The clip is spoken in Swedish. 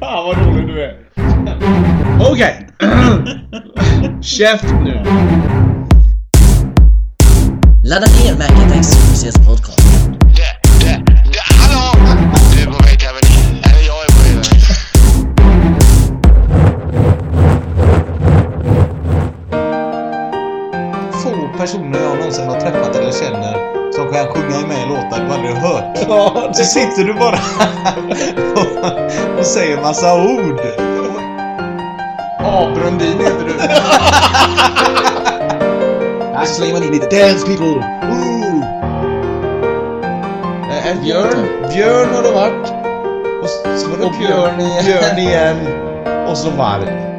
Fan vad rolig du är. Okej. Käft nu. Ladda ner Macatex Success Podcast. Ja, Så sitter du bara och, och säger massa ord. A. Brundin heter du. Här slänger man in lite dance people. Ooh. Eh, Björn. Björn har det varit. Och så var det Och Björn igen. Björn igen. Och så varg.